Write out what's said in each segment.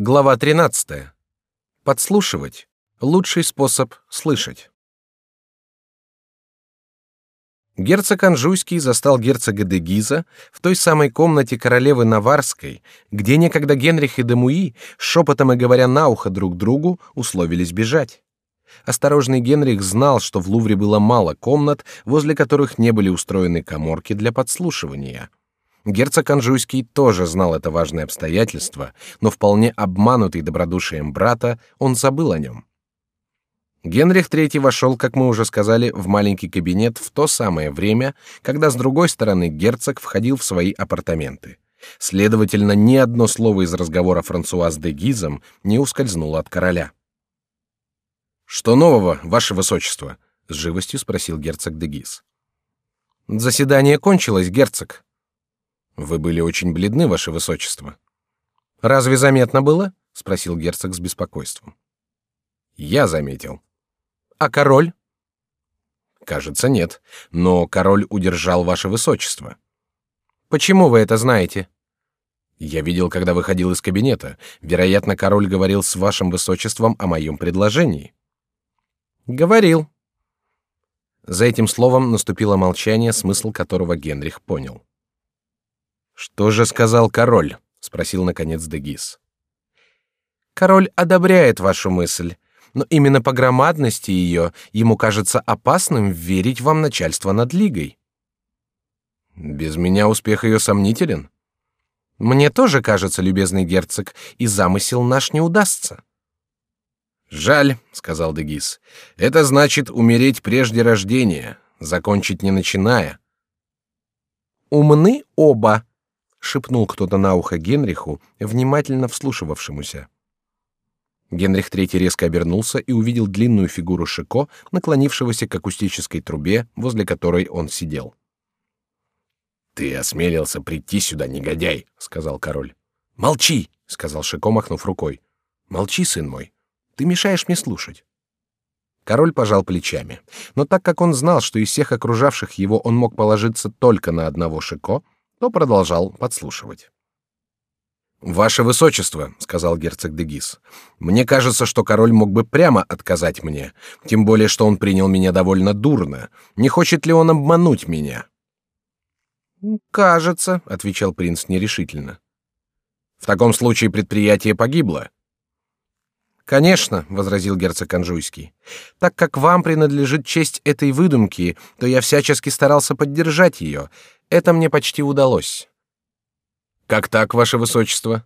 Глава 13. Подслушивать лучший способ слышать. Герцог Анжуйский застал герцога де Гиза в той самой комнате королевы Наварской, где некогда Генрих и Демуи, шепотом и говоря на ухо друг другу, условились бежать. Осторожный Генрих знал, что в Лувре было мало комнат, возле которых не были устроены каморки для подслушивания. Герцог Анжуйский тоже знал это важное обстоятельство, но вполне обманутый добродушием брата, он забыл о нем. Генрих III вошел, как мы уже сказали, в маленький кабинет в то самое время, когда с другой стороны герцог входил в свои апартаменты. Следовательно, ни одно слово из разговора Франсуаз де Гизом не ускользнуло от короля. Что нового, ваше высочество? с живостью спросил герцог де Гиз. Заседание кончилось, герцог, вы были очень бледны, ваше высочество. Разве заметно было? спросил герцог с беспокойством. Я заметил. А король? Кажется, нет. Но король удержал ваше высочество. Почему вы это знаете? Я видел, когда выходил из кабинета. Вероятно, король говорил с вашим высочеством о моем предложении. Говорил. За этим словом наступило молчание, смысл которого Генрих понял. Что же сказал король? спросил наконец Дегис. Король одобряет вашу мысль, но именно по громадности ее ему кажется опасным верить вам начальство над лигой. Без меня успех ее сомнителен. Мне тоже кажется, любезный герцог, и замысел наш не удастся. Жаль, сказал Дегис. Это значит умереть прежде рождения, закончить не начиная. Умны оба, шепнул кто-то на ухо Генриху, внимательно вслушивавшемуся. Генрих III резко обернулся и увидел длинную фигуру Шико, наклонившегося к акустической трубе, возле которой он сидел. Ты осмелился прийти сюда, негодяй, сказал король. Молчи, сказал Шико, махнув рукой. Молчи, сын мой. Ты мешаешь мне слушать. Король пожал плечами, но так как он знал, что из всех окружавших его он мог положиться только на одного Шико, то продолжал подслушивать. Ваше высочество, сказал герцог де Гис, мне кажется, что король мог бы прямо отказать мне, тем более что он принял меня довольно дурно. Не хочет ли он обмануть меня? Кажется, отвечал принц нерешительно. В таком случае предприятие погибло. Конечно, возразил герцог Анжуйский. Так как вам принадлежит честь этой выдумки, то я всячески старался поддержать ее, это мне почти удалось. Как так, ваше высочество?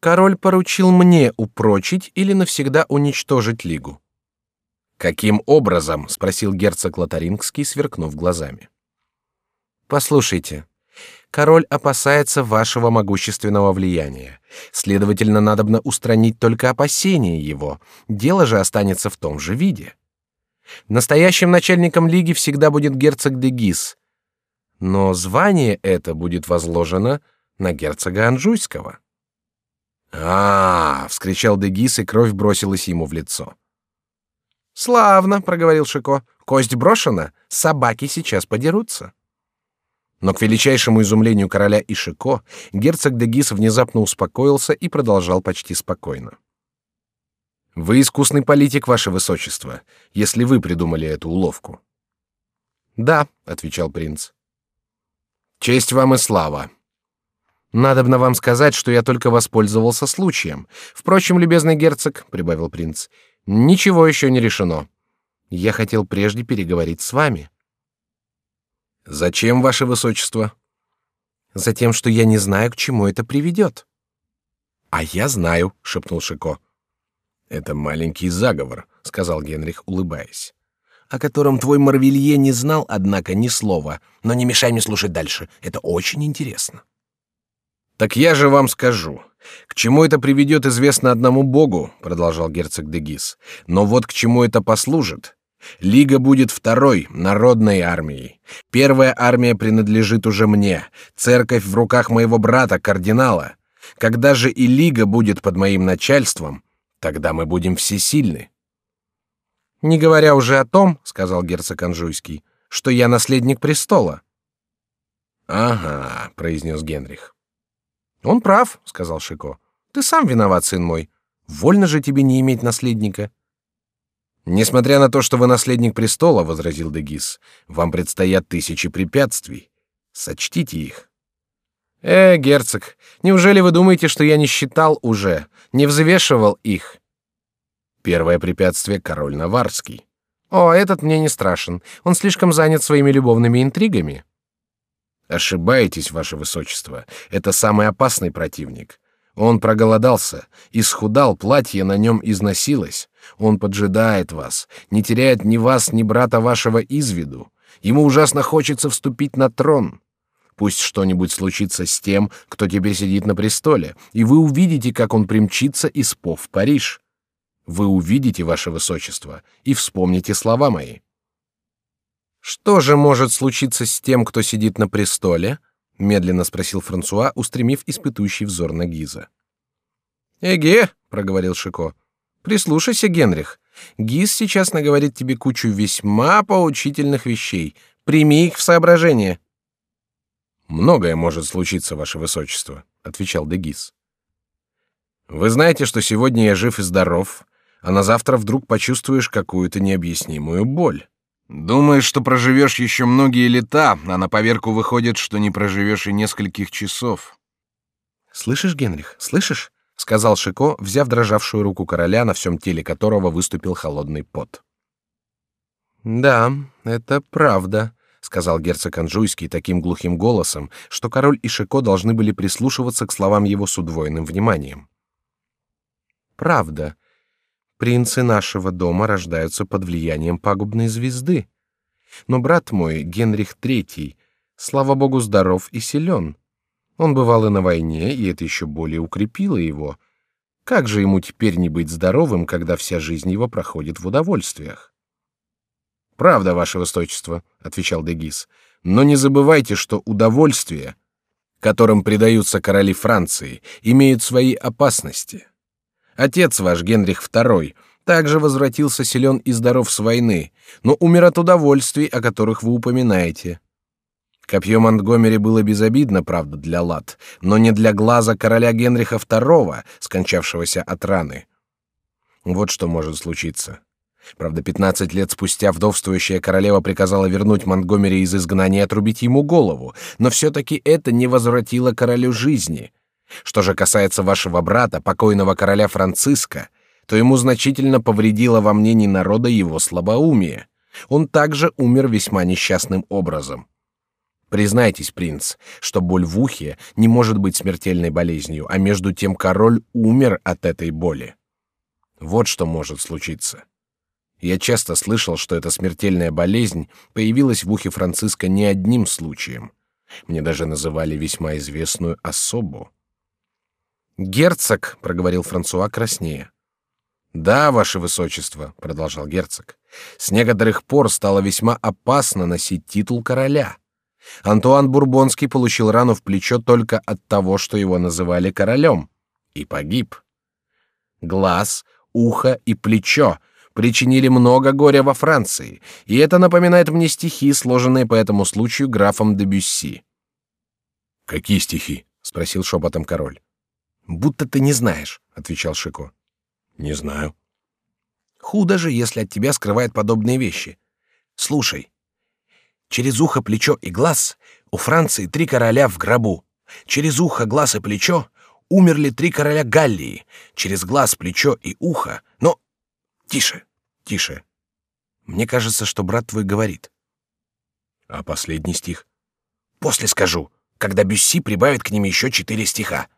Король поручил мне упрочить или навсегда уничтожить лигу. Каким образом? – спросил герцог Лотарингский, сверкнув глазами. Послушайте, король опасается вашего могущественного влияния. Следовательно, надобно устранить только опасения его. Дело же останется в том же виде. Настоящим начальником лиги всегда будет герцог де Гис, но звание это будет возложено на герцога Анжуйского. А, -а, -а вскричал Дегис, и кровь бросилась ему в лицо. Славно, проговорил Шико. Кость брошена, собаки сейчас подерутся. Но к величайшему изумлению короля и Шико герцог Дегис внезапно успокоился и продолжал почти спокойно. Вы искусный политик, ваше высочество, если вы придумали эту уловку. Да, отвечал принц. Честь вам и слава. Надобно вам сказать, что я только воспользовался случаем. Впрочем, любезный герцог, прибавил принц, ничего еще не решено. Я хотел прежде переговорить с вами. Зачем, ваше высочество? Затем, что я не знаю, к чему это приведет. А я знаю, шепнул Шико. Это маленький заговор, сказал Генрих, улыбаясь о котором твой Марвелье не знал, однако, ни слова. Но не мешай мне слушать дальше. Это очень интересно. Так я же вам скажу. К чему это приведет, известно одному Богу, продолжал герцог де Гис. Но вот к чему это послужит. Лига будет второй, народной армией. Первая армия принадлежит уже мне. Церковь в руках моего брата кардинала. Когда же и лига будет под моим начальством, тогда мы будем всесильны. Не говоря уже о том, сказал герцог Анжуйский, что я наследник престола. Ага, произнес Генрих. Он прав, сказал Шико. Ты сам виноват, сын мой. Вольно же тебе не иметь наследника. Несмотря на то, что вы наследник престола, возразил Дегис, вам предстоят тысячи препятствий. Сочтите их. Э, герцог, неужели вы думаете, что я не считал уже, не взвешивал их? Первое препятствие король Наварский. О, этот мне не страшен. Он слишком занят своими любовными интригами. Ошибаетесь, ваше высочество. Это самый опасный противник. Он проголодался, исхудал, платье на нем износилось. Он поджидает вас, не теряет ни вас, ни брата вашего из виду. Ему ужасно хочется вступить на трон. Пусть что-нибудь случится с тем, кто теперь сидит на престоле, и вы увидите, как он примчится из По в Париж. Вы увидите, ваше высочество, и вспомните слова мои. Что же может случиться с тем, кто сидит на престоле? медленно спросил Франсуа, устремив испытующий взор на Гиза. Эге, проговорил Шико. Прислушайся, Генрих. Гиз сейчас наговорит тебе кучу весьма поучительных вещей. Прими их в соображение. Многое может случиться, ваше высочество, отвечал Дегиз. Вы знаете, что сегодня я жив и здоров, а на завтра вдруг почувствуешь какую-то необъяснимую боль. Думаешь, что проживешь еще многие лета, а на поверку выходит, что не проживешь и нескольких часов. Слышишь, Генрих, слышишь? сказал Шико, взяв дрожавшую руку короля, на всем теле которого выступил холодный пот. Да, это правда, сказал герцог Анжуйский таким глухим голосом, что король и Шико должны были прислушиваться к словам его с удвоенным вниманием. Правда, Принцы нашего дома рождаются под влиянием пагубной звезды. Но брат мой, Генрих III, слава богу, здоров и силен. Он бывал и на войне, и это еще более укрепило его. Как же ему теперь не быть здоровым, когда вся жизнь его проходит в удовольствиях? Правда, ваше высочество, отвечал Дегис. Но не забывайте, что удовольствия, которым предаются короли Франции, имеют свои опасности. Отец ваш, Генрих II, также возвратился силен и здоров с войны, но умер от удовольствий, о которых вы упоминаете. Копье Монтгомери было безобидно, правда, для лад, но не для глаза короля Генриха II, скончавшегося от раны. Вот что может случиться. Правда, пятнадцать лет спустя вдовствующая королева приказала вернуть Монтгомери из изгнания и отрубить ему голову, но все-таки это не возвратило королю жизни — что же касается вашего брата, покойного короля Франциска, то ему значительно повредило во мнении народа его слабоумие. Он также умер весьма несчастным образом. Признайтесь, принц, что боль в ухе не может быть смертельной болезнью, а между тем король умер от этой боли. Вот что может случиться. Я часто слышал, что эта смертельная болезнь появилась в ухе Франциска не одним случаем. Мне даже называли весьма известную особу. Герцог, проговорил Франсуа краснея. Да, ваше высочество, продолжал герцог. С некоторых пор стало весьма опасно носить титул короля. Антуан Бурбонский получил рану в плечо только от того, что его называли королем, и погиб. Глаз, ухо и плечо причинили много горя во Франции, и это напоминает мне стихи, сложенные по этому случаю графом де Бюсси. Какие стихи? спросил шепотом король. Будто ты не знаешь, отвечал Шико. Не знаю. Худо же, если от тебя скрывают подобные вещи. Слушай. Через ухо, плечо и глаз у Франции три короля в гробу. Через ухо, глаз и плечо умерли три короля Галлии. Через глаз, плечо и ухо. Но тише, тише. Мне кажется, что брат твой говорит. А последний стих? После скажу, когда Бюсси прибавит к ним еще четыре стиха.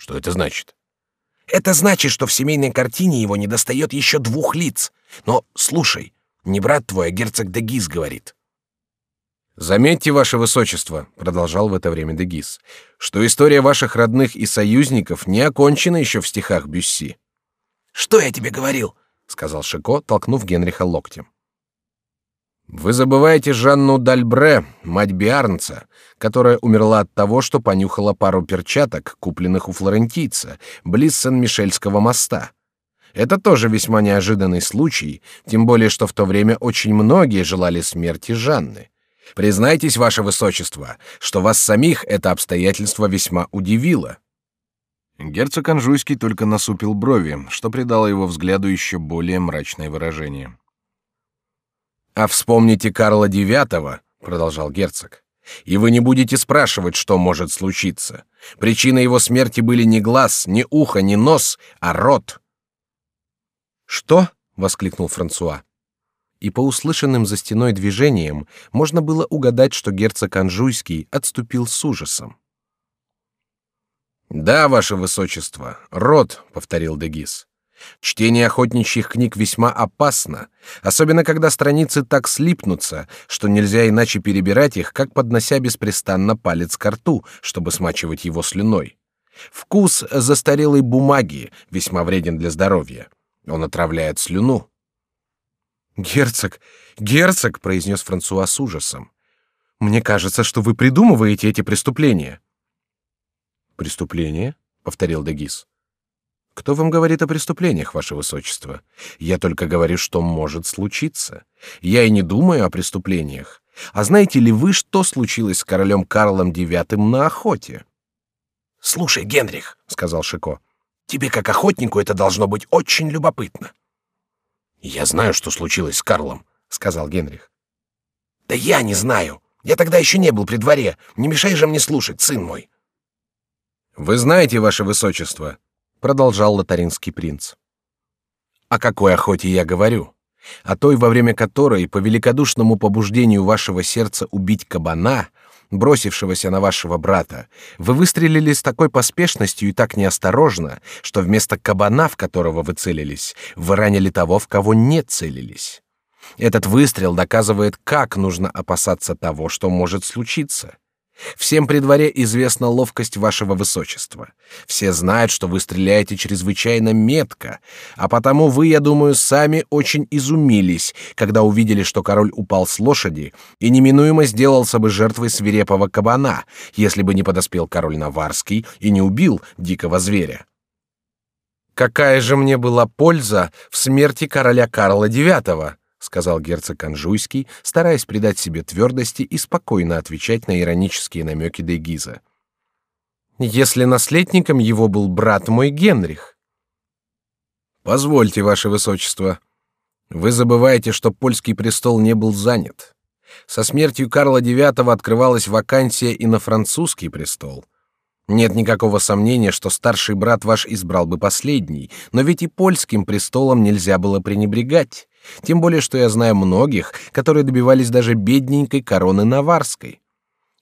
Что это значит? Это значит, что в семейной картине его недостает еще двух лиц. Но слушай, не брат твой, а герцог Дегис говорит. Заметьте, ваше высочество, продолжал в это время Дегис, что история ваших родных и союзников не окончена еще в стихах Бюсси. Что я тебе говорил? сказал Шико, толкнув Генриха локтем. Вы забываете Жанну Дальбре, мать Биарнца, которая умерла от того, что понюхала пару перчаток, купленных у флорентийца, близ Сен-Мишельского моста. Это тоже весьма неожиданный случай, тем более что в то время очень многие желали смерти Жанны. Признайтесь, ваше высочество, что вас самих это обстоятельство весьма удивило. Герцог Анжуйский только насупил брови, что придало его взгляду еще более мрачное выражение. «А вспомните Карла IX», — продолжал герцог, «и вы не будете спрашивать, что может случиться. Причиной его смерти были не глаз, не ухо, не нос, а рот». «Что?» — воскликнул Франсуа. И по услышанным за стеной движениям можно было угадать, что герцог Анжуйский отступил с ужасом. Да, ваше высочество, род, повторил Дегис. Чтение охотничьих книг весьма опасно, особенно когда страницы так слипнутся, что нельзя иначе перебирать их, как поднося беспрестанно палец к рту, чтобы смачивать его слюной. Вкус застарелой бумаги весьма вреден для здоровья. Он отравляет слюну. Герцог, герцог, произнес Франсуа с ужасом. Мне кажется, что вы придумываете эти преступления. Преступление? повторил Дегис. Кто вам говорит о преступлениях, ваше высочество? Я только говорю, что может случиться. Я и не думаю о преступлениях. А знаете ли вы, что случилось с королем Карлом IX на охоте? Слушай, Генрих, сказал Шико, тебе как охотнику это должно быть очень любопытно. Я знаю, что случилось с Карлом, сказал Генрих. Да я не знаю. Я тогда еще не был при дворе. Не мешай же мне слушать, сын мой. Вы знаете, ваше высочество, продолжал лотаринский принц. О какой охоте я говорю? О той, во время которой по великодушному побуждению вашего сердца убить кабана, бросившегося на вашего брата, вы выстрелили с такой поспешностью и так неосторожно, что вместо кабана, в которого вы целились, вы ранили того, в кого не целились. Этот выстрел доказывает, как нужно опасаться того, что может случиться. Всем при дворе известна ловкость вашего высочества. Все знают, что вы стреляете чрезвычайно метко, а потому вы, я думаю, сами очень изумились, когда увидели, что король упал с лошади и неминуемо сделался бы жертвой свирепого кабана, если бы не подоспел король Наварский и не убил дикого зверя. Какая же мне была польза в смерти короля Карла IX? Сказал герцог Анжуйский, стараясь придать себе твердости и спокойно отвечать на иронические намеки де Гиза. Если наследником его был брат мой Генрих. Позвольте, ваше высочество. Вы забываете, что польский престол не был занят. Со смертью Карла IX открывалась вакансия и на французский престол. Нет никакого сомнения, что старший брат ваш избрал бы последний, но ведь и польским престолом нельзя было пренебрегать. Тем более, что я знаю многих, которые добивались даже бедненькой короны наварской.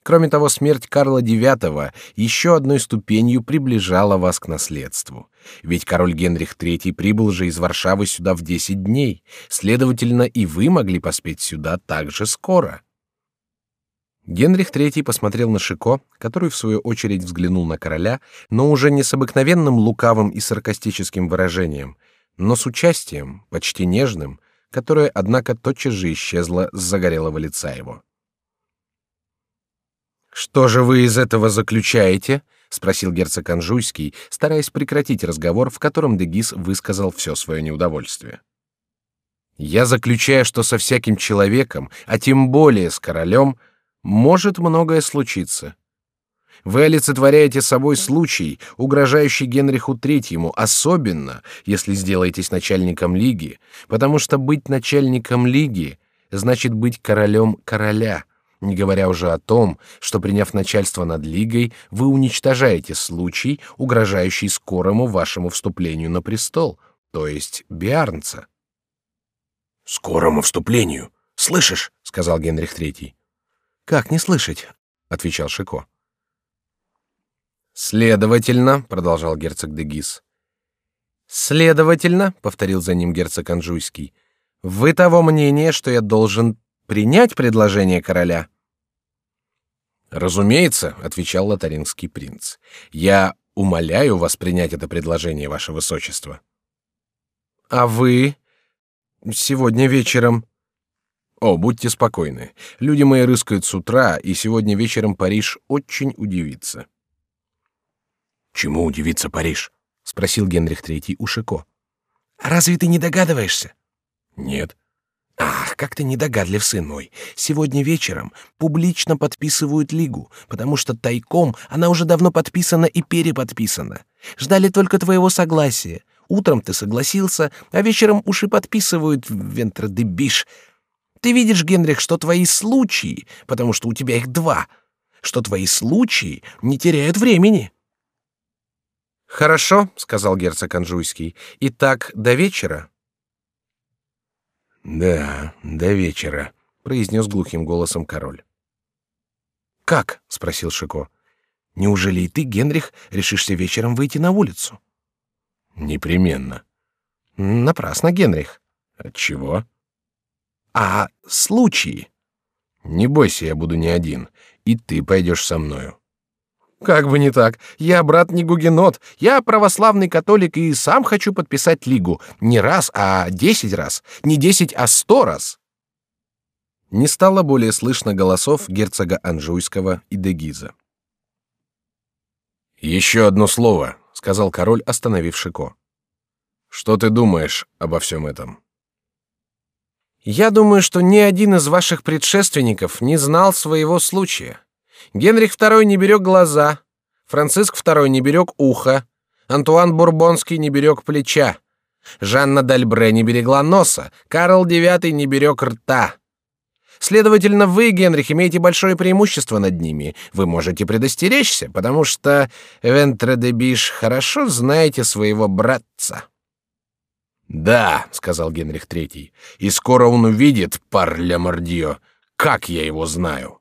Кроме того, смерть Карла IX еще одной ступенью приближала вас к наследству. Ведь король Генрих III прибыл же из Варшавы сюда в десять дней, следовательно, и вы могли поспеть сюда так же скоро. Генрих III посмотрел на Шико, который в свою очередь взглянул на короля, но уже не с обыкновенным лукавым и саркастическим выражением, но с участием, почти нежным, которое, однако, тотчас же исчезло с загорелого лица его. Что же вы из этого заключаете? спросил герцог Анжуйский, стараясь прекратить разговор, в котором Дегис высказал все свое неудовольствие. Я заключаю, что со всяким человеком, а тем более с королем, может многое случиться. Вы олицетворяете собой случай, угрожающий Генриху Третьему, особенно если сделаетесь начальником лиги, потому что быть начальником лиги значит быть королем короля, не говоря уже о том, что приняв начальство над лигой, вы уничтожаете случай, угрожающий скорому вашему вступлению на престол, то есть Биарнца. Скорому вступлению, слышишь? сказал Генрих Третий. Как не слышать? отвечал Шико. Следовательно, продолжал герцог де Гис. Следовательно, повторил за ним герцог Анжуйский, вы того мнения, что я должен принять предложение короля? Разумеется, отвечал лотарингский принц. Я умоляю вас принять это предложение, ваше высочество. А вы сегодня вечером? О, будьте спокойны. Люди мои рыскают с утра, и сегодня вечером Париж очень удивится. Чему удивится Париж? спросил Генрих III у Шико. Разве ты не догадываешься? Нет. Ах, как ты недогадлив, сын мой. Сегодня вечером публично подписывают лигу, потому что тайком она уже давно подписана и переподписана. Ждали только твоего согласия. Утром ты согласился, а вечером уж и подписывают вентродебиш. Ты видишь, Генрих, что твои случаи, потому что у тебя их два, что твои случаи не теряют времени. Хорошо, сказал герцог Анжуйский. Итак, до вечера. Да, до вечера, произнес глухим голосом король. Как? спросил Шико. Неужели и ты, Генрих, решишься вечером выйти на улицу? Непременно. Напрасно, Генрих. От чего? А случаи? Не бойся, я буду не один, и ты пойдешь со мною. Как бы не так. Я брат не гугенот. Я православный католик и сам хочу подписать лигу. Не раз, а десять раз. Не десять, а сто раз. Не стало более слышно голосов герцога Анжуйского и Дегиза. Еще одно слово, сказал король, остановив Шико. Что ты думаешь обо всем этом? Я думаю, что ни один из ваших предшественников не знал своего случая. Генрих II не берег глаза, Франциск II не берег ухо, Антуан Бурбонский не берег плеча, Жанна Дальбре не берегла носа, Карл IX не берег рта. Следовательно, вы, Генрих, имеете большое преимущество над ними. Вы можете предостеречься, потому что Вентре хорошо знаете своего братца. Да, сказал Генрих III, и скоро он увидит, пар ля мордио, как я его знаю.